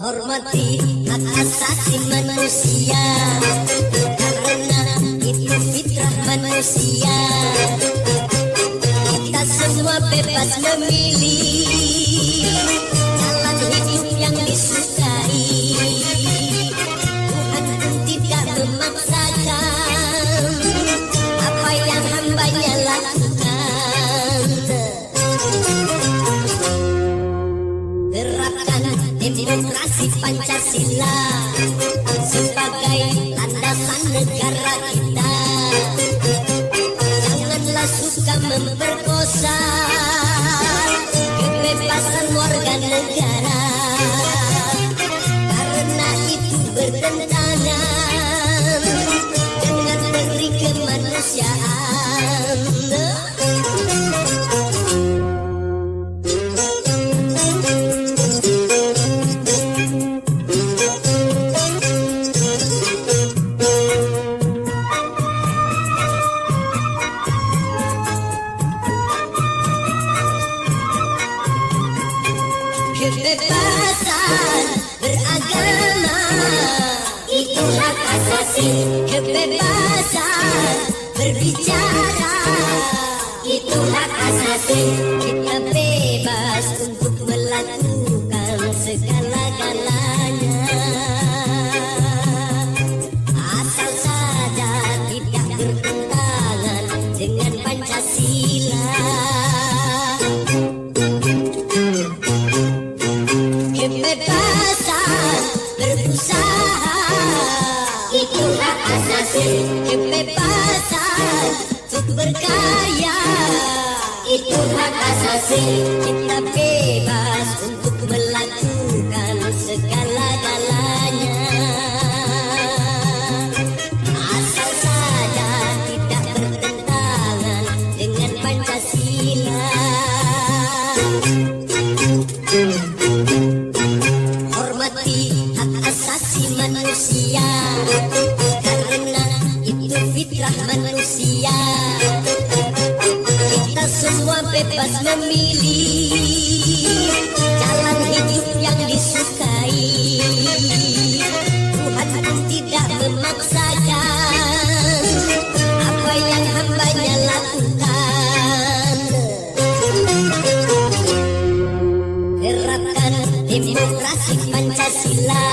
Hormati hak asasi manusia. Karena itu fitrah manusia. Kita semua bebas memilih Jalan hidup yang disukai. Tuhan pun tidak memaksakan Apa yang hambanya lakukan demokrasi Pancasila sebagai landasan negara kita. Janganlah suka memperkosa kebebasan warga negara. Karena itu bertentangan dengan negeri kemanusiaan. Asasi. Kebebasan berbicara itu hak asasi. Kita berkarya itu hak asasi. Kita bebas untuk melakukan segala-galanya. Asal saja tidak bertentangan dengan Pancasila. Hormati hak asasi manusia Karena itu fitrah manusia bebas memilih jalan hidup yang disukai. Tuhan tidak memaksakan apa yang hambanya lakukan. Terapkan demokrasi Pancasila.